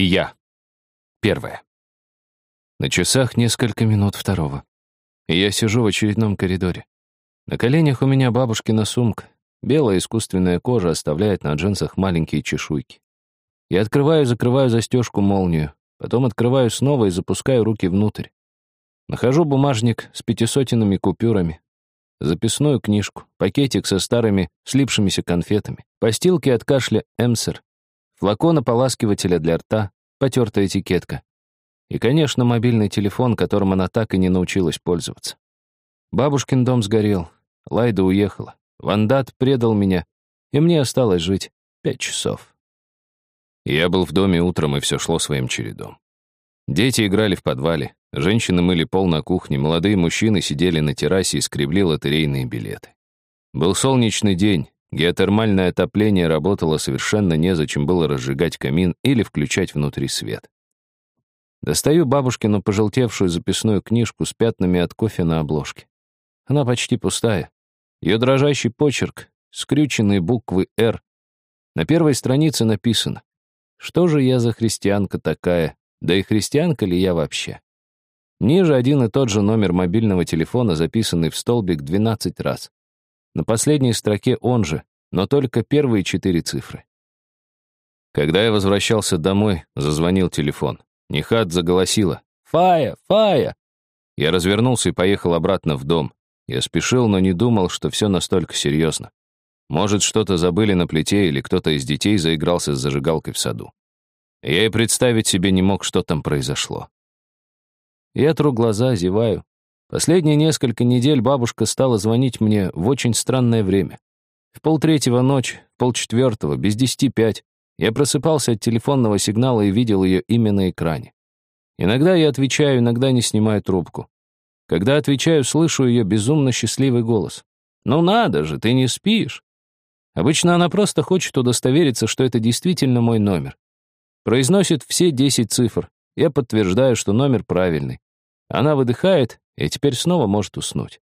И я. Первое. На часах несколько минут второго. И я сижу в очередном коридоре. На коленях у меня бабушкина сумка. Белая искусственная кожа оставляет на джинсах маленькие чешуйки. Я открываю и закрываю застежку молнию, потом открываю снова и запускаю руки внутрь. Нахожу бумажник с пятисотенными купюрами, записную книжку, пакетик со старыми слипшимися конфетами, постилки от кашля «Эмсер», флакон ополаскивателя для рта, потертая этикетка. И, конечно, мобильный телефон, которым она так и не научилась пользоваться. Бабушкин дом сгорел, Лайда уехала, Вандат предал меня, и мне осталось жить пять часов. Я был в доме утром, и все шло своим чередом. Дети играли в подвале, женщины мыли пол на кухне, молодые мужчины сидели на террасе и скребли лотерейные билеты. Был солнечный день, Геотермальное отопление работало совершенно незачем было разжигать камин или включать внутри свет. Достаю бабушкину пожелтевшую записную книжку с пятнами от кофе на обложке. Она почти пустая. Ее дрожащий почерк, скрюченные буквы «Р». На первой странице написано «Что же я за христианка такая? Да и христианка ли я вообще?» Ниже один и тот же номер мобильного телефона, записанный в столбик 12 раз. На последней строке он же, но только первые четыре цифры. Когда я возвращался домой, зазвонил телефон. Нихат заголосила. «Фая! Фая!» Я развернулся и поехал обратно в дом. Я спешил, но не думал, что все настолько серьезно. Может, что-то забыли на плите или кто-то из детей заигрался с зажигалкой в саду. Я и представить себе не мог, что там произошло. Я тру глаза, зеваю. Последние несколько недель бабушка стала звонить мне в очень странное время. В полтретьего ночи, в полчетвертого, без десяти пять, я просыпался от телефонного сигнала и видел ее имя на экране. Иногда я отвечаю, иногда не снимаю трубку. Когда отвечаю, слышу ее безумно счастливый голос. «Ну надо же, ты не спишь!» Обычно она просто хочет удостовериться, что это действительно мой номер. Произносит все десять цифр. Я подтверждаю, что номер правильный. Она выдыхает и теперь снова может уснуть.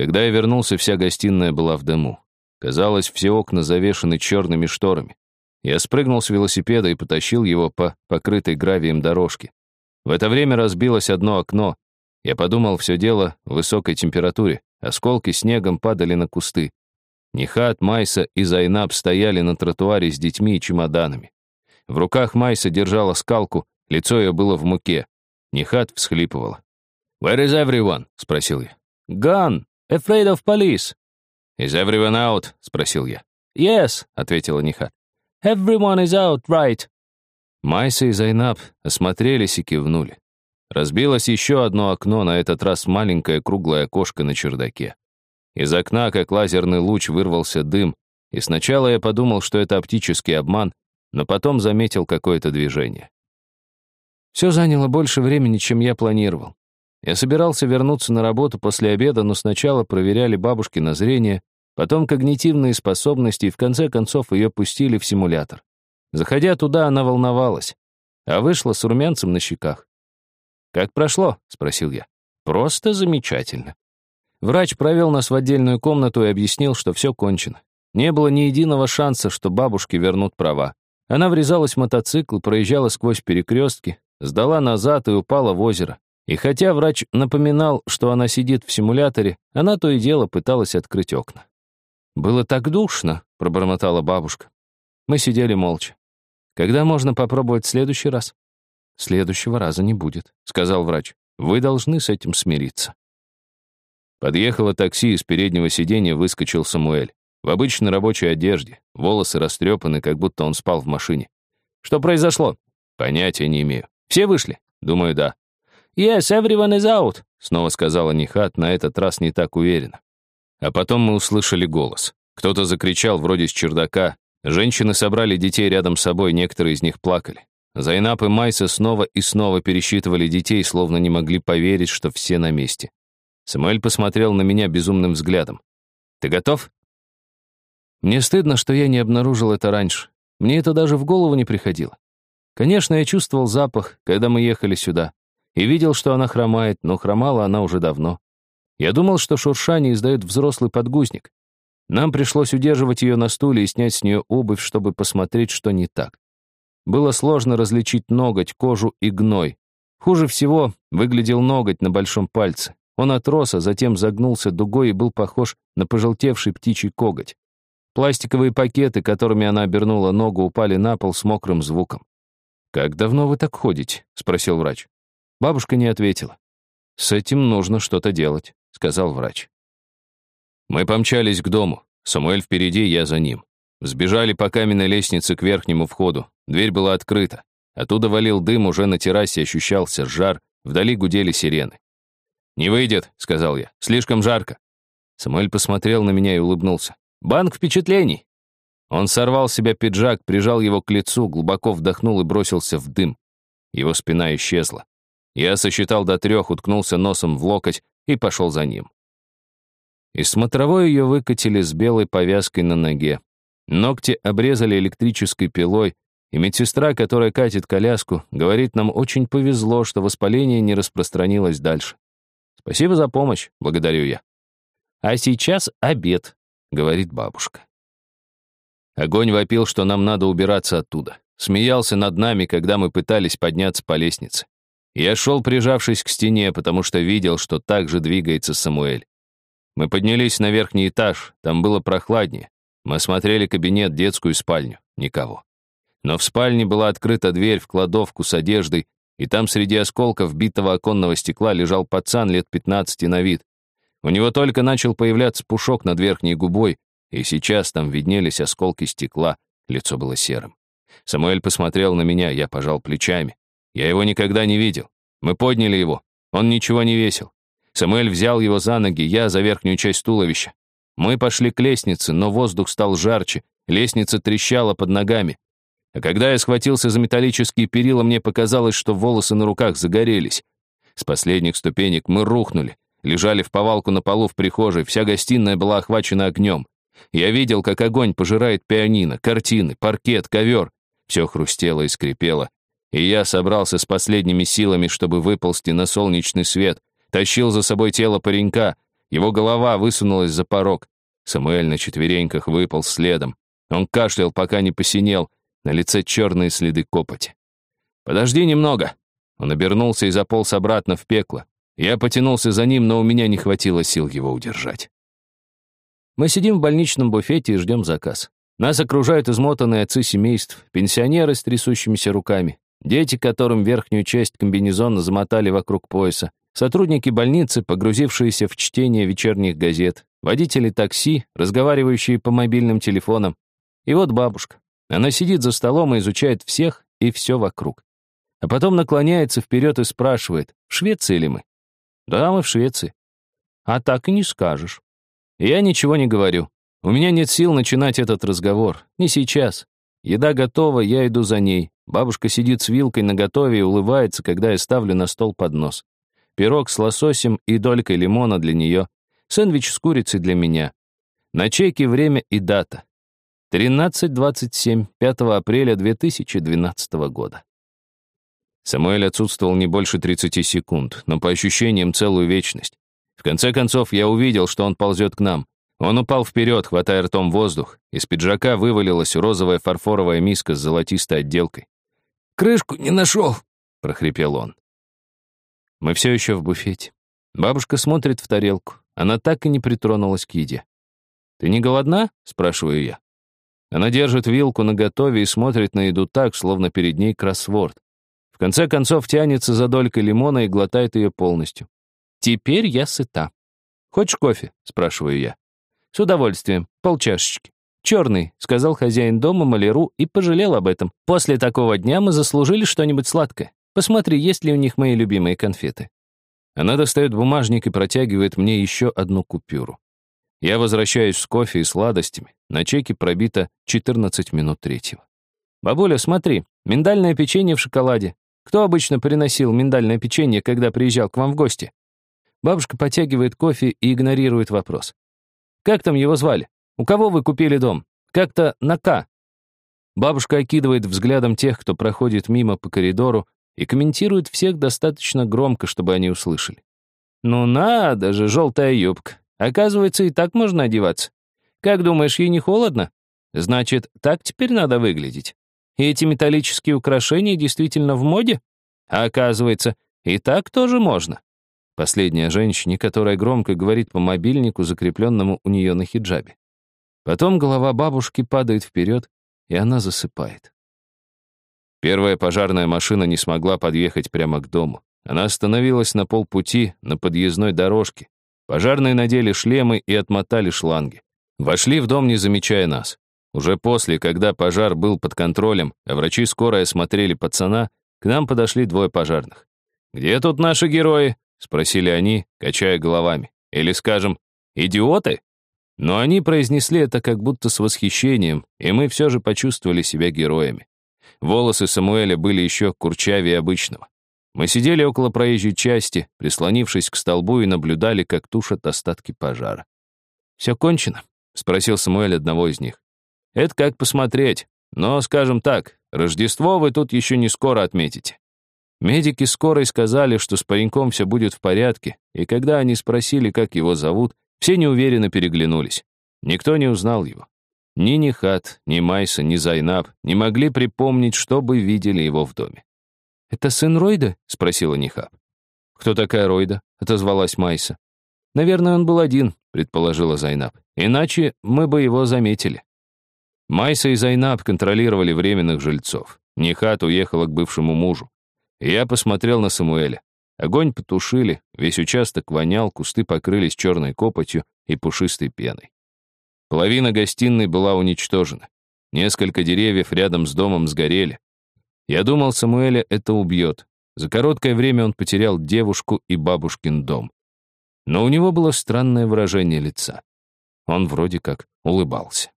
Когда я вернулся, вся гостиная была в дыму. Казалось, все окна завешены черными шторами. Я спрыгнул с велосипеда и потащил его по покрытой гравием дорожке. В это время разбилось одно окно. Я подумал, все дело в высокой температуре. Осколки снегом падали на кусты. Нихат, Майса и Зайнаб стояли на тротуаре с детьми и чемоданами. В руках Майса держала скалку, лицо ее было в муке. Нихат всхлипывала. «Where is everyone?» — спросил я. «Gone. Afraid of police». «Is everyone out?» — спросил я. «Yes», — ответила Нихат. «Everyone is out, right». Майса и Зайнаб осмотрелись и кивнули. Разбилось еще одно окно, на этот раз маленькое круглое окошко на чердаке. Из окна, как лазерный луч, вырвался дым, и сначала я подумал, что это оптический обман, но потом заметил какое-то движение. Все заняло больше времени, чем я планировал. Я собирался вернуться на работу после обеда, но сначала проверяли бабушки на зрение, потом когнитивные способности, и в конце концов ее пустили в симулятор. Заходя туда, она волновалась, а вышла с румянцем на щеках. «Как прошло?» — спросил я. «Просто замечательно». Врач провел нас в отдельную комнату и объяснил, что все кончено. Не было ни единого шанса, что бабушке вернут права. Она врезалась в мотоцикл, проезжала сквозь перекрестки, сдала назад и упала в озеро. И хотя врач напоминал, что она сидит в симуляторе, она то и дело пыталась открыть окна. «Было так душно», — пробормотала бабушка. Мы сидели молча. «Когда можно попробовать в следующий раз?» «Следующего раза не будет», — сказал врач. «Вы должны с этим смириться». Подъехало такси, из переднего сиденья выскочил Самуэль. В обычной рабочей одежде, волосы растрепаны, как будто он спал в машине. «Что произошло?» «Понятия не имею. Все вышли?» «Думаю, да». «Yes, everyone is out», — снова сказала Нихат, на этот раз не так уверенно. А потом мы услышали голос. Кто-то закричал вроде с чердака. Женщины собрали детей рядом с собой, некоторые из них плакали. Зайнап и Майса снова и снова пересчитывали детей, словно не могли поверить, что все на месте. Самуэль посмотрел на меня безумным взглядом. «Ты готов?» Мне стыдно, что я не обнаружил это раньше. Мне это даже в голову не приходило. Конечно, я чувствовал запах, когда мы ехали сюда и видел, что она хромает, но хромала она уже давно. Я думал, что шуршание издает взрослый подгузник. Нам пришлось удерживать ее на стуле и снять с нее обувь, чтобы посмотреть, что не так. было сложно различить ноготь, кожу и гной. Хуже всего выглядел ноготь на большом пальце. Он отрос, а затем загнулся дугой и был похож на пожелтевший птичий коготь. Пластиковые пакеты, которыми она обернула ногу, упали на пол с мокрым звуком. «Как давно вы так ходите?» — спросил врач. Бабушка не ответила. «С этим нужно что-то делать», — сказал врач. Мы помчались к дому. Самуэль впереди, я за ним. Сбежали по каменной лестнице к верхнему входу. Дверь была открыта. Оттуда валил дым, уже на террасе ощущался жар, вдали гудели сирены. «Не выйдет», — сказал я, — «слишком жарко». Самуэль посмотрел на меня и улыбнулся. «Банк впечатлений!» Он сорвал с себя пиджак, прижал его к лицу, глубоко вдохнул и бросился в дым. Его спина исчезла. Я сосчитал до трех, уткнулся носом в локоть и пошел за ним. Из смотровой ее выкатили с белой повязкой на ноге. Ногти обрезали электрической пилой, и медсестра, которая катит коляску, говорит, нам очень повезло, что воспаление не распространилось дальше. Спасибо за помощь, благодарю я. А сейчас обед, говорит бабушка. Огонь вопил, что нам надо убираться оттуда. Смеялся над нами, когда мы пытались подняться по лестнице. Я шел, прижавшись к стене, потому что видел, что так же двигается Самуэль. Мы поднялись на верхний этаж, там было прохладнее. Мы осмотрели кабинет, детскую спальню. Никого. Но в спальне была открыта дверь в кладовку с одеждой, и там среди осколков битого оконного стекла лежал пацан лет 15 на вид. У него только начал появляться пушок над верхней губой, и сейчас там виднелись осколки стекла, лицо было серым. Самуэль посмотрел на меня, я пожал плечами. Я его никогда не видел. Мы подняли его. Он ничего не весил. Самуэль взял его за ноги, я за верхнюю часть туловища. Мы пошли к лестнице, но воздух стал жарче, лестница трещала под ногами. А когда я схватился за металлические перила, мне показалось, что волосы на руках загорелись. С последних ступенек мы рухнули, лежали в повалку на полу в прихожей, вся гостиная была охвачена огнем. Я видел, как огонь пожирает пианино, картины, паркет, ковер. Все хрустело и скрипело. И я собрался с последними силами, чтобы выползти на солнечный свет, тащил за собой тело паренька, его голова высунулась за порог. Самуэль на четвереньках выполз следом. Он кашлял, пока не посинел, на лице черные следы копоти. «Подожди немного!» Он обернулся и заполз обратно в пекло. Я потянулся за ним, но у меня не хватило сил его удержать. Мы сидим в больничном буфете и ждем заказ. Нас окружают измотанные отцы семейств, пенсионеры с трясущимися руками, дети, которым верхнюю часть комбинезона замотали вокруг пояса, сотрудники больницы, погрузившиеся в чтение вечерних газет, водители такси, разговаривающие по мобильным телефонам. И вот бабушка. Она сидит за столом и изучает всех и все вокруг. А потом наклоняется вперед и спрашивает, в Швеции ли мы? Да, мы в Швеции. А так и не скажешь. Я ничего не говорю. У меня нет сил начинать этот разговор. Не сейчас. Еда готова, я иду за ней. Бабушка сидит с вилкой наготове и улыбается, когда я ставлю на стол поднос. Пирог с лососем и долькой лимона для нее. Сэндвич с курицей для меня. На чеке время и дата. 13.27, 5 апреля 2012 года. Самуэль отсутствовал не больше 30 секунд, но по ощущениям целую вечность. В конце концов, я увидел, что он ползет к нам. Он упал вперед, хватая ртом воздух. Из пиджака вывалилась розовая фарфоровая миска с золотистой отделкой. «Крышку не нашел», — прохрипел он. Мы все еще в буфете. Бабушка смотрит в тарелку. Она так и не притронулась к еде. «Ты не голодна?» — спрашиваю я. Она держит вилку наготове и смотрит на еду так, словно перед ней кроссворд. В конце концов тянется за долькой лимона и глотает ее полностью. Теперь я сыта. Хочешь кофе? Спрашиваю я. С удовольствием. Полчашечки. Черный, сказал хозяин дома маляру и пожалел об этом. После такого дня мы заслужили что-нибудь сладкое. Посмотри, есть ли у них мои любимые конфеты. Она достает бумажник и протягивает мне еще одну купюру. Я возвращаюсь с кофе и сладостями. На чеке пробито 14 минут третьего. «Бабуля, смотри, миндальное печенье в шоколаде. Кто обычно приносил миндальное печенье, когда приезжал к вам в гости?» Бабушка потягивает кофе и игнорирует вопрос. «Как там его звали? У кого вы купили дом? Как-то на К». Бабушка окидывает взглядом тех, кто проходит мимо по коридору, и комментирует всех достаточно громко, чтобы они услышали. «Ну надо же, желтая юбка. Оказывается, и так можно одеваться. Как думаешь, ей не холодно? Значит, так теперь надо выглядеть. И эти металлические украшения действительно в моде? А оказывается, и так тоже можно. Последняя женщине, которая громко говорит по мобильнику, закрепленному у нее на хиджабе. Потом голова бабушки падает вперед, и она засыпает. Первая пожарная машина не смогла подъехать прямо к дому. Она остановилась на полпути на подъездной дорожке. Пожарные надели шлемы и отмотали шланги. Вошли в дом, не замечая нас. Уже после, когда пожар был под контролем, а врачи скорой осмотрели пацана, к нам подошли двое пожарных. «Где тут наши герои?» — спросили они, качая головами. «Или, скажем, идиоты?» Но они произнесли это как будто с восхищением, и мы все же почувствовали себя героями. Волосы Самуэля были еще курчавее обычного. Мы сидели около проезжей части, прислонившись к столбу и наблюдали, как тушат остатки пожара. «Все кончено?» — спросил Самуэль одного из них. «Это как посмотреть. Но, скажем так, Рождество вы тут еще не скоро отметите». Медики скорой сказали, что с пареньком все будет в порядке, и когда они спросили, как его зовут, все неуверенно переглянулись. Никто не узнал его. Ни Нихат, ни Майса, ни Зайнаб не могли припомнить, чтобы видели его в доме. «Это сын Ройда?» — спросила Нихад. «Кто такая Ройда?» — отозвалась Майса. «Наверное, он был один», — предположила Зайнаб. «Иначе мы бы его заметили». Майса и Зайнаб контролировали временных жильцов. Нихад уехала к бывшему мужу. Я посмотрел на Самуэля. Огонь потушили, весь участок вонял, кусты покрылись черной копотью и пушистой пеной. Половина гостиной была уничтожена. Несколько деревьев рядом с домом сгорели. Я думал, Самуэля это убьет. За короткое время он потерял девушку и бабушкин дом. Но у него было странное выражение лица. Он вроде как улыбался.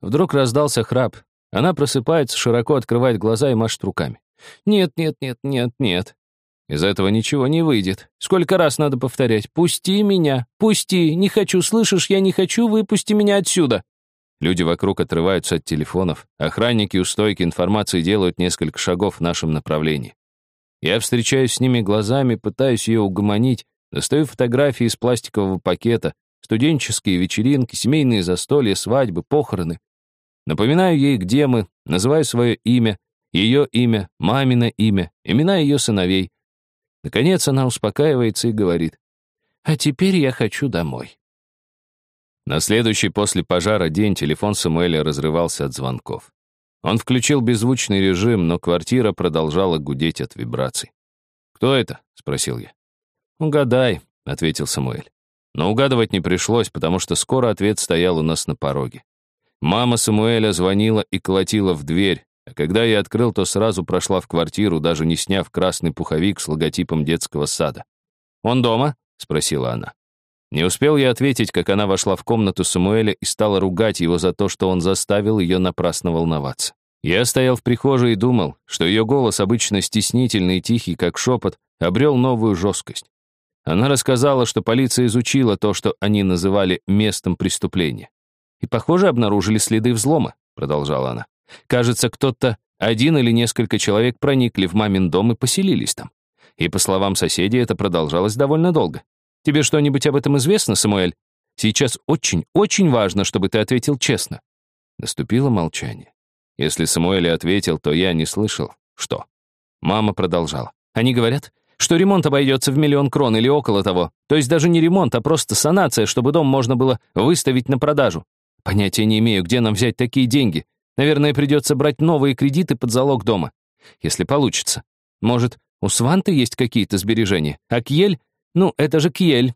Вдруг раздался храп. Она просыпается, широко открывает глаза и машет руками. «Нет, нет, нет, нет, нет. Из этого ничего не выйдет. Сколько раз надо повторять? «Пусти меня! Пусти! Не хочу, слышишь? Я не хочу! Выпусти меня отсюда!» Люди вокруг отрываются от телефонов. Охранники у стойки информации делают несколько шагов в нашем направлении. Я встречаюсь с ними глазами, пытаюсь ее угомонить, достаю фотографии из пластикового пакета, студенческие вечеринки, семейные застолья, свадьбы, похороны. Напоминаю ей, где мы, называю свое имя, ее имя, мамино имя, имена ее сыновей, Наконец она успокаивается и говорит, «А теперь я хочу домой». На следующий после пожара день телефон Самуэля разрывался от звонков. Он включил беззвучный режим, но квартира продолжала гудеть от вибраций. «Кто это?» — спросил я. «Угадай», — ответил Самуэль. Но угадывать не пришлось, потому что скоро ответ стоял у нас на пороге. Мама Самуэля звонила и колотила в дверь, а когда я открыл, то сразу прошла в квартиру, даже не сняв красный пуховик с логотипом детского сада. «Он дома?» — спросила она. Не успел я ответить, как она вошла в комнату Самуэля и стала ругать его за то, что он заставил ее напрасно волноваться. Я стоял в прихожей и думал, что ее голос, обычно стеснительный и тихий, как шепот, обрел новую жесткость. Она рассказала, что полиция изучила то, что они называли местом преступления. «И, похоже, обнаружили следы взлома», — продолжала она. Кажется, кто-то, один или несколько человек проникли в мамин дом и поселились там. И, по словам соседей, это продолжалось довольно долго. Тебе что-нибудь об этом известно, Самуэль? Сейчас очень, очень важно, чтобы ты ответил честно. Наступило молчание. Если Самуэль ответил, то я не слышал. Что? Мама продолжала. Они говорят, что ремонт обойдется в миллион крон или около того. То есть даже не ремонт, а просто санация, чтобы дом можно было выставить на продажу. Понятия не имею, где нам взять такие деньги. Наверное, придется брать новые кредиты под залог дома. Если получится. Может, у Сванты есть какие-то сбережения? А Кьель? Ну, это же Кьель.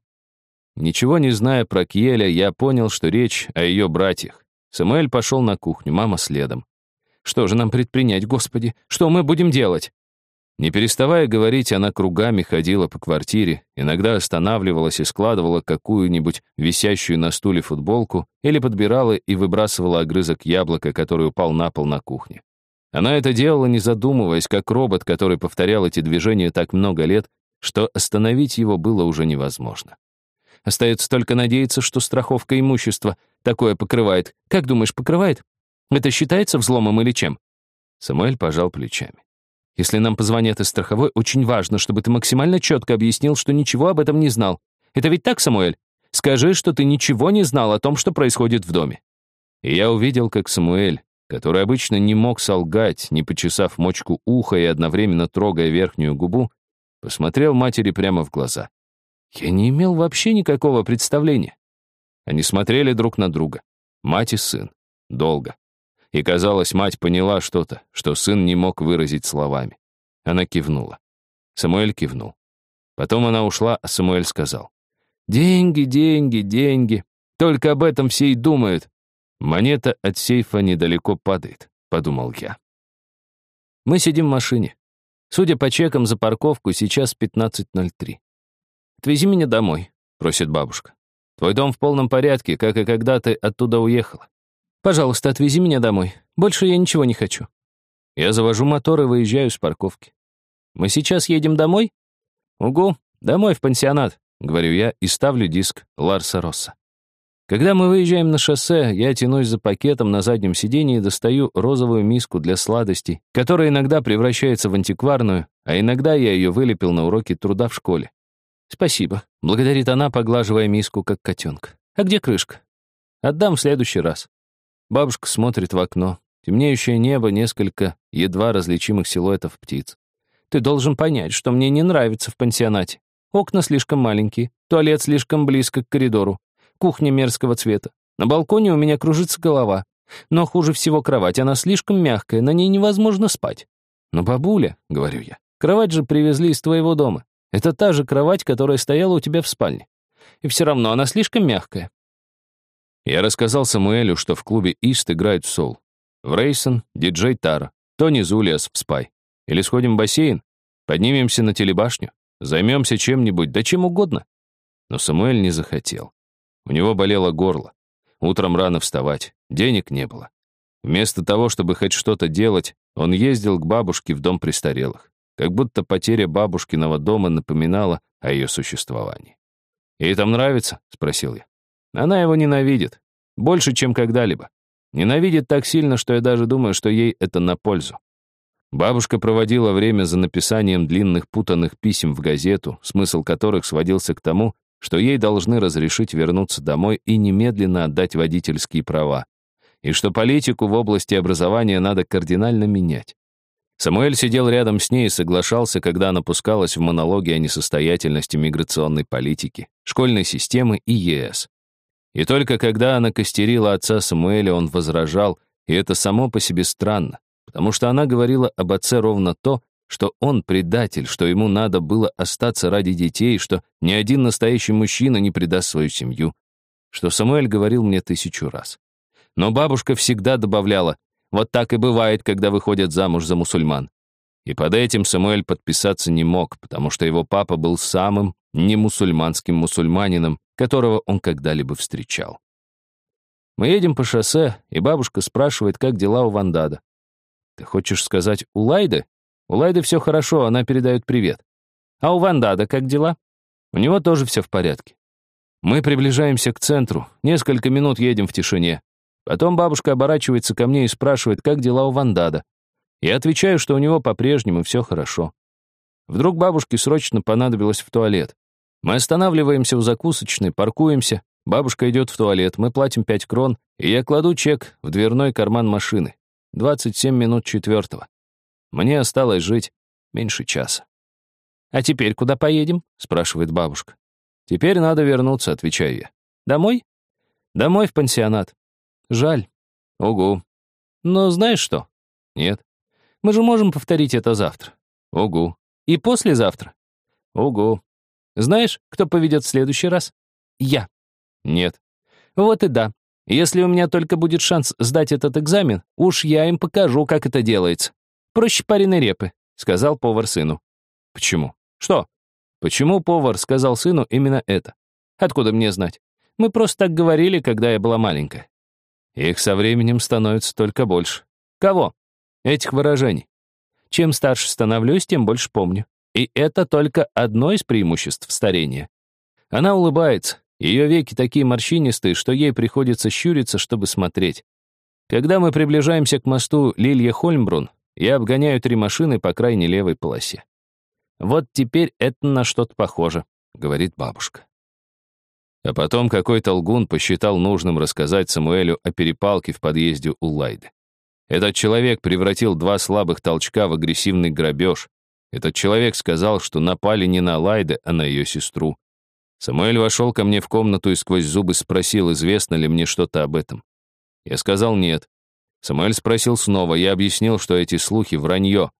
Ничего не зная про Кьеля, я понял, что речь о ее братьях. Самуэль пошел на кухню, мама следом. Что же нам предпринять, Господи? Что мы будем делать? Не переставая говорить, она кругами ходила по квартире, иногда останавливалась и складывала какую-нибудь висящую на стуле футболку или подбирала и выбрасывала огрызок яблока, который упал на пол на кухне. Она это делала, не задумываясь, как робот, который повторял эти движения так много лет, что остановить его было уже невозможно. Остается только надеяться, что страховка имущества такое покрывает. Как думаешь, покрывает? Это считается взломом или чем? Самуэль пожал плечами. Если нам позвонят из страховой, очень важно, чтобы ты максимально четко объяснил, что ничего об этом не знал. Это ведь так, Самуэль? Скажи, что ты ничего не знал о том, что происходит в доме». И я увидел, как Самуэль, который обычно не мог солгать, не почесав мочку уха и одновременно трогая верхнюю губу, посмотрел матери прямо в глаза. Я не имел вообще никакого представления. Они смотрели друг на друга, мать и сын, долго. И, казалось, мать поняла что-то, что сын не мог выразить словами. Она кивнула. Самуэль кивнул. Потом она ушла, а Самуэль сказал. «Деньги, деньги, деньги. Только об этом все и думают. Монета от сейфа недалеко падает», — подумал я. Мы сидим в машине. Судя по чекам за парковку, сейчас 15.03. «Отвези меня домой», — просит бабушка. «Твой дом в полном порядке, как и когда ты оттуда уехала. Пожалуйста, отвези меня домой. Больше я ничего не хочу». Я завожу мотор и выезжаю с парковки. «Мы сейчас едем домой?» «Угу, домой в пансионат», — говорю я и ставлю диск Ларса Росса. Когда мы выезжаем на шоссе, я тянусь за пакетом на заднем сиденье и достаю розовую миску для сладостей, которая иногда превращается в антикварную, а иногда я ее вылепил на уроке труда в школе. «Спасибо», — благодарит она, поглаживая миску, как котенка. «А где крышка?» «Отдам в следующий раз». Бабушка смотрит в окно. Темнеющее небо, несколько едва различимых силуэтов птиц. «Ты должен понять, что мне не нравится в пансионате. Окна слишком маленькие, туалет слишком близко к коридору, кухня мерзкого цвета. На балконе у меня кружится голова. Но хуже всего кровать, она слишком мягкая, на ней невозможно спать. «Но бабуля», — говорю я, — «кровать же привезли из твоего дома. Это та же кровать, которая стояла у тебя в спальне. И все равно она слишком мягкая. Я рассказал Самуэлю, что в клубе Ист играют в соул. В Рейсон, диджей Тара, Тони Зулиас в Спай. Или сходим в бассейн, поднимемся на телебашню, займемся чем-нибудь, да чем угодно. Но Самуэль не захотел. У него болело горло. Утром рано вставать, денег не было. Вместо того, чтобы хоть что-то делать, он ездил к бабушке в дом престарелых как будто потеря бабушкиного дома напоминала о ее существовании. «Ей там нравится?» — спросил я. «Она его ненавидит. Больше, чем когда-либо. Ненавидит так сильно, что я даже думаю, что ей это на пользу. Бабушка проводила время за написанием длинных путанных писем в газету, смысл которых сводился к тому, что ей должны разрешить вернуться домой и немедленно отдать водительские права, и что политику в области образования надо кардинально менять. Самуэль сидел рядом с ней и соглашался, когда она пускалась в монологи о несостоятельности миграционной политики, школьной системы и ЕС. И только когда она костерила отца Самуэля, он возражал, и это само по себе странно, потому что она говорила об отце ровно то, что он предатель, что ему надо было остаться ради детей, что ни один настоящий мужчина не предаст свою семью, что Самуэль говорил мне тысячу раз. Но бабушка всегда добавляла, вот так и бывает, когда выходят замуж за мусульман. И под этим Самуэль подписаться не мог, потому что его папа был самым немусульманским мусульманином, которого он когда-либо встречал. Мы едем по шоссе, и бабушка спрашивает, как дела у Вандада. «Ты хочешь сказать, у Лайды?» «У Лайды все хорошо, она передает привет». «А у Вандада как дела?» «У него тоже все в порядке». Мы приближаемся к центру, несколько минут едем в тишине. Потом бабушка оборачивается ко мне и спрашивает, как дела у Вандада. Я отвечаю, что у него по-прежнему все хорошо. Вдруг бабушке срочно понадобилось в туалет. Мы останавливаемся в закусочной, паркуемся, бабушка идет в туалет, мы платим 5 крон, и я кладу чек в дверной карман машины. 27 минут четвертого. Мне осталось жить меньше часа. «А теперь куда поедем?» — спрашивает бабушка. «Теперь надо вернуться», — отвечаю я. «Домой?» «Домой в пансионат. Жаль. Угу. Но знаешь что? Нет. Мы же можем повторить это завтра. Угу. И послезавтра. Угу. Знаешь, кто поведет в следующий раз? Я. Нет. Вот и да. Если у меня только будет шанс сдать этот экзамен, уж я им покажу, как это делается. Проще пареной репы, сказал повар сыну. Почему? Что? Почему повар сказал сыну именно это? Откуда мне знать? Мы просто так говорили, когда я была маленькая. Их со временем становится только больше. Кого? Этих выражений. Чем старше становлюсь, тем больше помню. И это только одно из преимуществ старения. Она улыбается, ее веки такие морщинистые, что ей приходится щуриться, чтобы смотреть. Когда мы приближаемся к мосту Лилья-Хольмбрун, я обгоняю три машины по крайней левой полосе. «Вот теперь это на что-то похоже», — говорит бабушка. А потом какой-то лгун посчитал нужным рассказать Самуэлю о перепалке в подъезде у Лайды. Этот человек превратил два слабых толчка в агрессивный грабеж. Этот человек сказал, что напали не на Лайде, а на ее сестру. Самуэль вошел ко мне в комнату и сквозь зубы спросил, известно ли мне что-то об этом. Я сказал нет. Самуэль спросил снова, я объяснил, что эти слухи — вранье,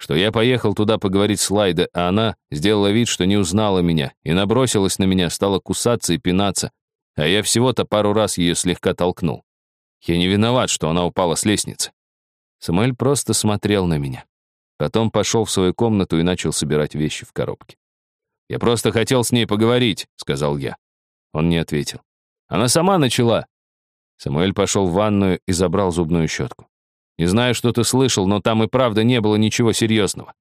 что я поехал туда поговорить с Лайде, а она сделала вид, что не узнала меня, и набросилась на меня, стала кусаться и пинаться, а я всего-то пару раз ее слегка толкнул. Я не виноват, что она упала с лестницы. Самуэль просто смотрел на меня. Потом пошел в свою комнату и начал собирать вещи в коробке. «Я просто хотел с ней поговорить», — сказал я. Он не ответил. «Она сама начала». Самуэль пошел в ванную и забрал зубную щетку. «Не знаю, что ты слышал, но там и правда не было ничего серьезного».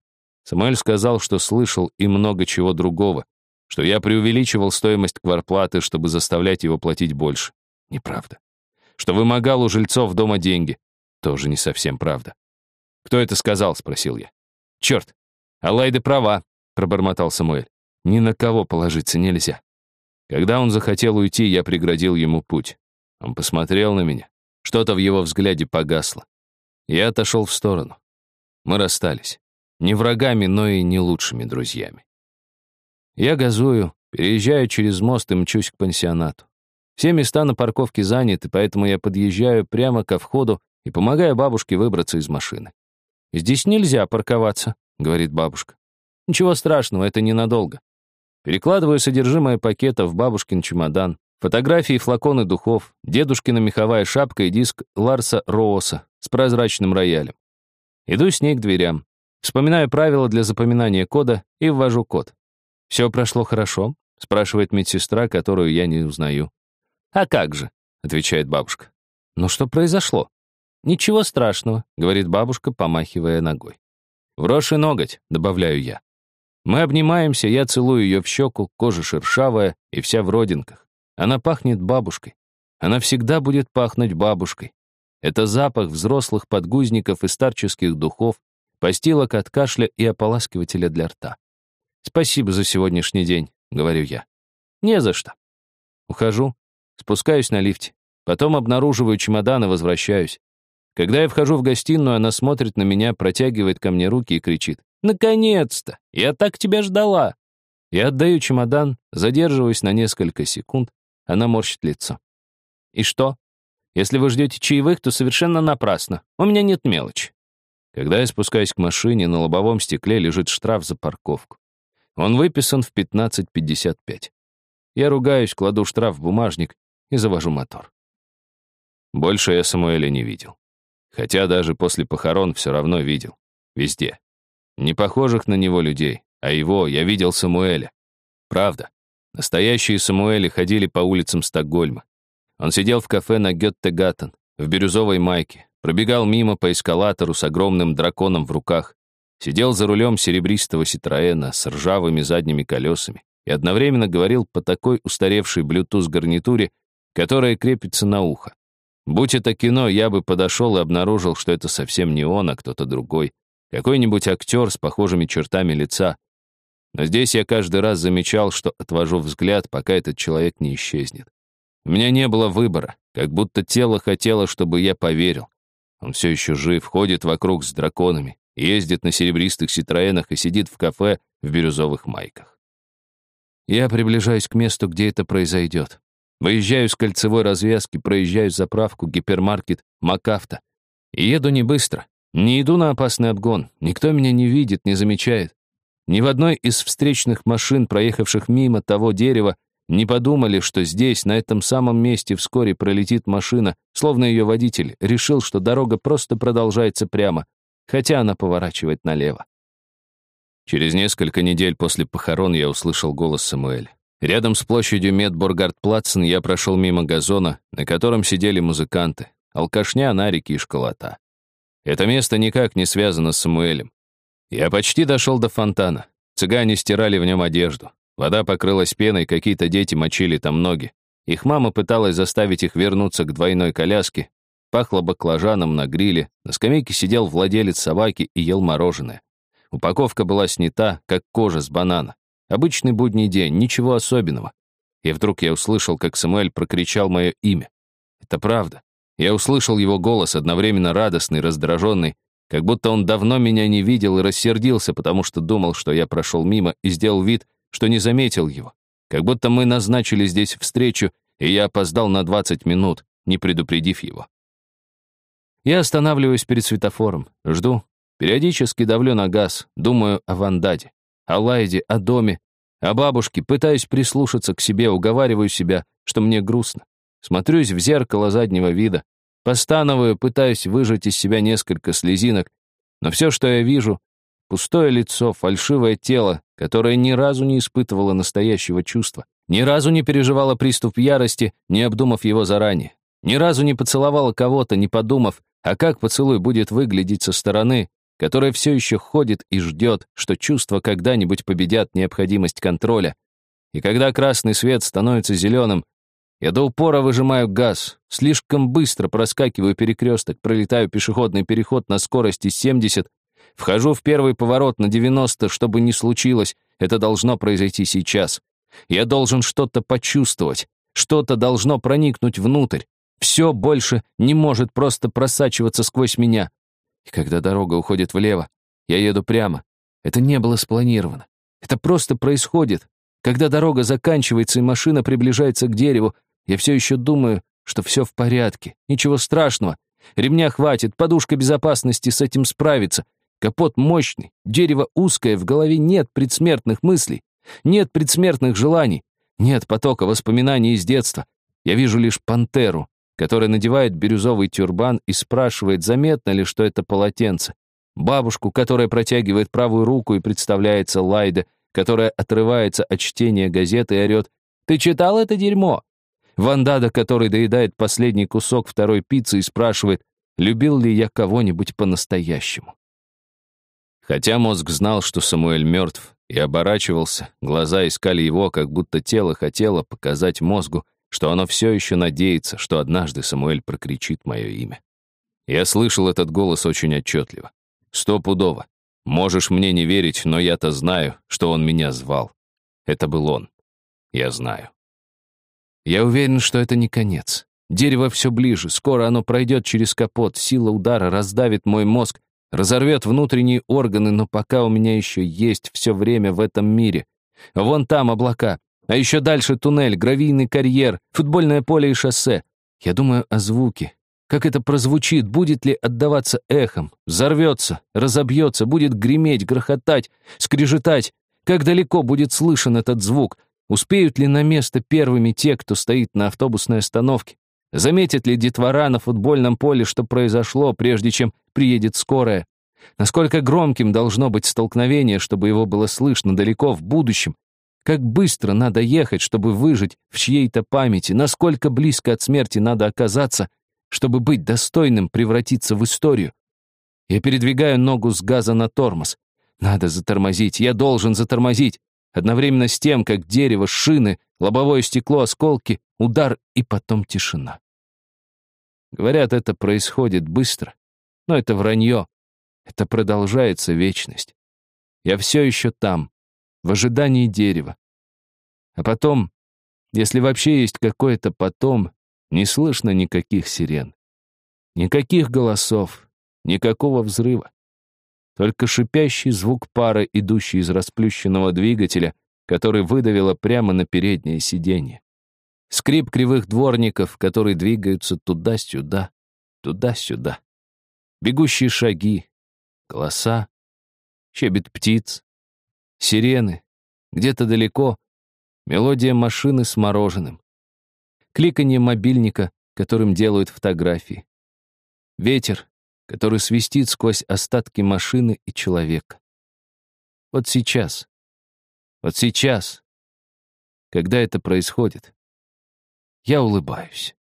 Самуэль сказал, что слышал и много чего другого, что я преувеличивал стоимость кварплаты, чтобы заставлять его платить больше. Неправда. Что вымогал у жильцов дома деньги. Тоже не совсем правда. «Кто это сказал?» — спросил я. «Черт! Алайда права», — пробормотал Самуэль. Ни на кого положиться нельзя. Когда он захотел уйти, я преградил ему путь. Он посмотрел на меня. Что-то в его взгляде погасло. Я отошел в сторону. Мы расстались. Не врагами, но и не лучшими друзьями. Я газую, переезжаю через мост и мчусь к пансионату. Все места на парковке заняты, поэтому я подъезжаю прямо ко входу и помогаю бабушке выбраться из машины. «Здесь нельзя парковаться», — говорит бабушка. «Ничего страшного, это ненадолго. Перекладываю содержимое пакета в бабушкин чемодан. Фотографии, флаконы духов, дедушкина меховая шапка и диск Ларса Рооса с прозрачным роялем. Иду с ней к дверям. Вспоминаю правила для запоминания кода и ввожу код. «Все прошло хорошо?» — спрашивает медсестра, которую я не узнаю. «А как же?» — отвечает бабушка. «Ну что произошло?» «Ничего страшного», — говорит бабушка, помахивая ногой. «Вросший ноготь», — добавляю я. Мы обнимаемся, я целую ее в щеку, кожа шершавая и вся в родинках. Она пахнет бабушкой. Она всегда будет пахнуть бабушкой. Это запах взрослых подгузников и старческих духов, постилок от кашля и ополаскивателя для рта. «Спасибо за сегодняшний день», — говорю я. «Не за что». Ухожу, спускаюсь на лифте. Потом обнаруживаю чемодан и возвращаюсь. Когда я вхожу в гостиную, она смотрит на меня, протягивает ко мне руки и кричит. Наконец-то! Я так тебя ждала!» Я отдаю чемодан, задерживаюсь на несколько секунд, она морщит лицо. «И что? Если вы ждете чаевых, то совершенно напрасно. У меня нет мелочи». Когда я спускаюсь к машине, на лобовом стекле лежит штраф за парковку. Он выписан в 15.55. Я ругаюсь, кладу штраф в бумажник и завожу мотор. Больше я Самуэля не видел. Хотя даже после похорон все равно видел. Везде. Не похожих на него людей, а его я видел Самуэля. Правда. Настоящие Самуэли ходили по улицам Стокгольма. Он сидел в кафе на Геттегаттен, в бирюзовой майке, пробегал мимо по эскалатору с огромным драконом в руках, сидел за рулем серебристого Ситроэна с ржавыми задними колесами и одновременно говорил по такой устаревшей Bluetooth-гарнитуре, которая крепится на ухо. Будь это кино, я бы подошел и обнаружил, что это совсем не он, а кто-то другой. Какой-нибудь актер с похожими чертами лица. Но здесь я каждый раз замечал, что отвожу взгляд, пока этот человек не исчезнет. У меня не было выбора, как будто тело хотело, чтобы я поверил. Он все еще жив, ходит вокруг с драконами, ездит на серебристых ситроенах и сидит в кафе в бирюзовых майках. Я приближаюсь к месту, где это произойдет. Выезжаю с кольцевой развязки, проезжаю заправку, гипермаркет, Макафта. И еду не быстро, не иду на опасный обгон, никто меня не видит, не замечает. Ни в одной из встречных машин, проехавших мимо того дерева, не подумали, что здесь, на этом самом месте, вскоре пролетит машина, словно ее водитель решил, что дорога просто продолжается прямо, хотя она поворачивает налево. Через несколько недель после похорон я услышал голос Самуэля. Рядом с площадью Медборгарплатсен я прошел мимо газона, на котором сидели музыканты, алкашня, нарики и школота. Это место никак не связано с Самуэлем. Я почти дошел до фонтана. Цыгане стирали в нем одежду. Вода покрылась пеной, какие-то дети мочили там ноги. Их мама пыталась заставить их вернуться к двойной коляске. Пахло баклажаном на гриле. На скамейке сидел владелец собаки и ел мороженое. Упаковка была снята, как кожа с банана. Обычный будний день, ничего особенного. И вдруг я услышал, как Самуэль прокричал мое имя. Это правда. Я услышал его голос, одновременно радостный, раздраженный, как будто он давно меня не видел и рассердился, потому что думал, что я прошел мимо и сделал вид, что не заметил его. Как будто мы назначили здесь встречу, и я опоздал на 20 минут, не предупредив его. Я останавливаюсь перед светофором, жду, периодически давлю на газ, думаю о Вандаде, о Лайде, о доме, о бабушке, пытаюсь прислушаться к себе, уговариваю себя, что мне грустно. Смотрюсь в зеркало заднего вида, постановую, пытаюсь выжать из себя несколько слезинок, но все, что я вижу, пустое лицо, фальшивое тело, которое ни разу не испытывало настоящего чувства, ни разу не переживало приступ ярости, не обдумав его заранее, ни разу не поцеловала кого-то, не подумав, а как поцелуй будет выглядеть со стороны, которая все еще ходит и ждет, что чувства когда-нибудь победят необходимость контроля. И когда красный свет становится зеленым, я до упора выжимаю газ, слишком быстро проскакиваю перекресток, пролетаю пешеходный переход на скорости 70, вхожу в первый поворот на 90, чтобы не случилось, это должно произойти сейчас. Я должен что-то почувствовать, что-то должно проникнуть внутрь. Все больше не может просто просачиваться сквозь меня. Когда дорога уходит влево, я еду прямо. Это не было спланировано. Это просто происходит. Когда дорога заканчивается и машина приближается к дереву, я все еще думаю, что все в порядке, ничего страшного. Ремня хватит, подушка безопасности с этим справится. Капот мощный, дерево узкое, в голове нет предсмертных мыслей, нет предсмертных желаний, нет потока воспоминаний из детства. Я вижу лишь пантеру, которая надевает бирюзовый тюрбан и спрашивает, заметно ли, что это полотенце. Бабушку, которая протягивает правую руку и представляется Лайде, которая отрывается от чтения газеты и орет «Ты читал это дерьмо?» Вандада, который доедает последний кусок второй пиццы и спрашивает, любил ли я кого-нибудь по-настоящему. Хотя мозг знал, что Самуэль мертв, и оборачивался, глаза искали его, как будто тело хотело показать мозгу, что оно все еще надеется, что однажды Самуэль прокричит мое имя. Я слышал этот голос очень отчетливо. Стопудово. Можешь мне не верить, но я-то знаю, что он меня звал. Это был он. Я знаю. Я уверен, что это не конец. Дерево все ближе, скоро оно пройдет через капот, сила удара раздавит мой мозг, разорвет внутренние органы, но пока у меня еще есть все время в этом мире. Вон там облака, а еще дальше туннель, гравийный карьер, футбольное поле и шоссе. Я думаю о звуке. Как это прозвучит, будет ли отдаваться эхом, взорвется, разобьется, будет греметь, грохотать, скрежетать. Как далеко будет слышен этот звук — Успеют ли на место первыми те, кто стоит на автобусной остановке? Заметит ли детвора на футбольном поле, что произошло, прежде чем приедет скорая? Насколько громким должно быть столкновение, чтобы его было слышно далеко в будущем? Как быстро надо ехать, чтобы выжить в чьей-то памяти? Насколько близко от смерти надо оказаться, чтобы быть достойным превратиться в историю? Я передвигаю ногу с газа на тормоз. Надо затормозить, я должен затормозить. Одновременно с тем, как дерево, шины, лобовое стекло, осколки, удар и потом тишина. Говорят, это происходит быстро, но это вранье. Это продолжается вечность. Я все еще там, в ожидании дерева. А потом, если вообще есть какое-то потом, не слышно никаких сирен. Никаких голосов, никакого взрыва. Только шипящий звук пара, идущий из расплющенного двигателя, который выдавило прямо на переднее сиденье. Скрип кривых дворников, которые двигаются туда-сюда, туда-сюда. Бегущие шаги, голоса, щебет птиц, сирены, где-то далеко мелодия машины с мороженым, кликанье мобильника, которым делают фотографии, ветер, который свистит сквозь остатки машины и человека. Вот сейчас, вот сейчас, когда это происходит, я улыбаюсь.